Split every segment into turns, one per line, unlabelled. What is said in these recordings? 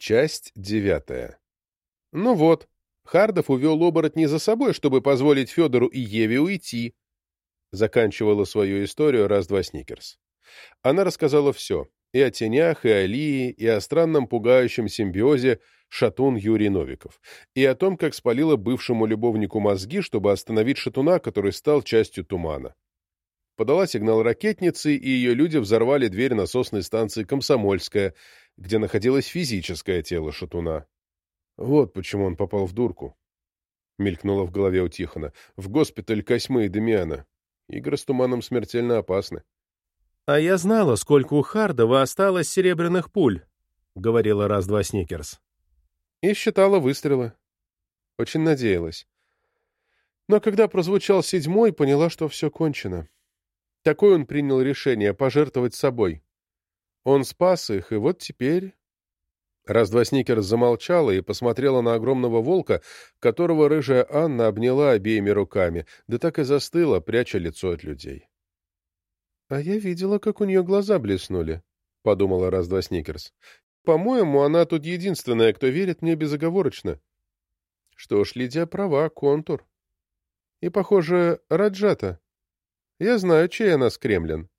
Часть девятая. Ну вот, Хардов увел оборотней за собой, чтобы позволить Федору и Еве уйти. Заканчивала свою историю раз-два Сникерс. Она рассказала все. И о тенях, и о Лии, и о странном пугающем симбиозе шатун Юрий Новиков, и о том, как спалила бывшему любовнику мозги, чтобы остановить шатуна, который стал частью тумана. Подала сигнал ракетницы, и ее люди взорвали дверь насосной станции «Комсомольская», где находилось физическое тело шатуна. Вот почему он попал в дурку. Мелькнуло в голове у Тихона. В госпиталь Косьмы и Демиана. Игры с туманом смертельно опасны.
«А я знала, сколько у Хардова осталось серебряных пуль», — говорила раз-два Сникерс.
И считала выстрелы. Очень надеялась. Но когда прозвучал седьмой, поняла, что все кончено. Такое он принял решение — пожертвовать собой. Он спас их, и вот теперь... Раз-два Сникерс замолчала и посмотрела на огромного волка, которого рыжая Анна обняла обеими руками, да так и застыла, пряча лицо от людей. — А я видела, как у нее глаза блеснули, — подумала раз-два Сникерс. — По-моему, она тут единственная, кто верит мне безоговорочно. Что ж, Лидия права, контур. И, похоже, Раджата. Я знаю, чей она с Кремлин.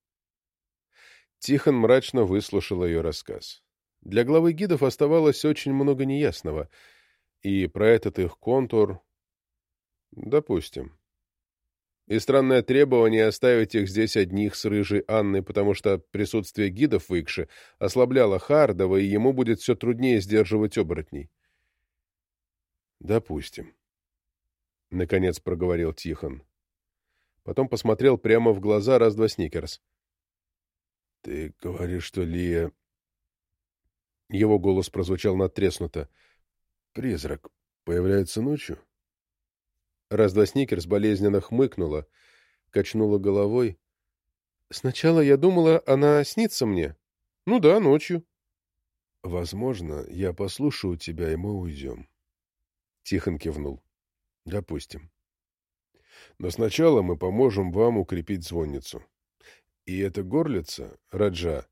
Тихон мрачно выслушал ее рассказ. Для главы гидов оставалось очень много неясного, и про этот их контур... Допустим. И странное требование оставить их здесь одних с рыжей Анной, потому что присутствие гидов в Икше ослабляло Хардова, и ему будет все труднее сдерживать оборотней. Допустим. Наконец проговорил Тихон. Потом посмотрел прямо в глаза раз-два Сникерс. — Ты говоришь, что Лия... Его голос прозвучал надтреснуто. — Призрак появляется ночью? Раз-два Сникерс болезненно хмыкнула, качнула головой. — Сначала я думала, она снится мне. Ну да, ночью. — Возможно, я послушаю тебя, и мы уйдем. Тихон кивнул. — Допустим. Но сначала мы поможем вам укрепить звонницу. И эта горлица, Раджа...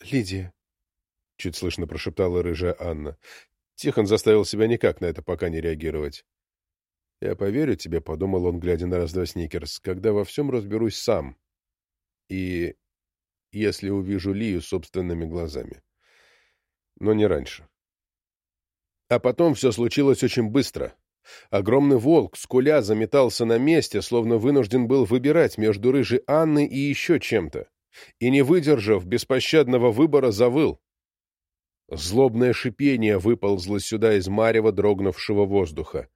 — Лидия, — чуть слышно прошептала рыжая Анна. Тихон заставил себя никак на это пока не реагировать. — Я поверю тебе, — подумал он, глядя на раз-два Сникерс, — когда во всем разберусь сам. И если увижу Лию собственными глазами. Но не раньше. А потом все случилось очень быстро. Огромный волк, скуля, заметался на месте, словно вынужден был выбирать между рыжей Анной и еще чем-то. И, не выдержав беспощадного выбора, завыл. Злобное шипение выползло сюда из марева дрогнувшего воздуха.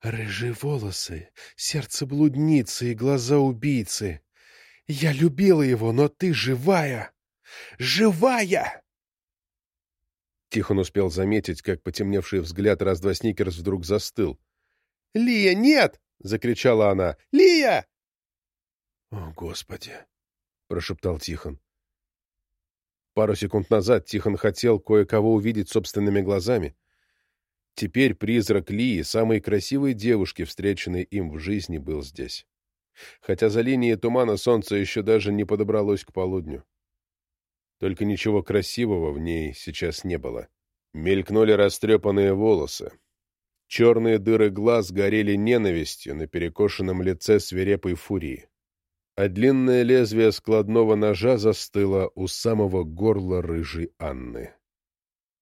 «Рыжие волосы, сердце блудницы и глаза убийцы. Я любила его, но ты живая! Живая!» Тихон успел заметить, как потемневший взгляд раз-два Сникерс вдруг застыл. «Лия, нет!» — закричала она. «Лия!» «О, Господи!» — прошептал Тихон. Пару секунд назад Тихон хотел кое-кого увидеть собственными глазами. Теперь призрак Лии, самой красивой девушки, встреченной им в жизни, был здесь. Хотя за линией тумана солнце еще даже не подобралось к полудню. Только ничего красивого в ней сейчас не было. Мелькнули растрепанные волосы. Черные дыры глаз горели ненавистью на перекошенном лице свирепой фурии. А длинное лезвие складного ножа застыло у самого горла рыжей Анны.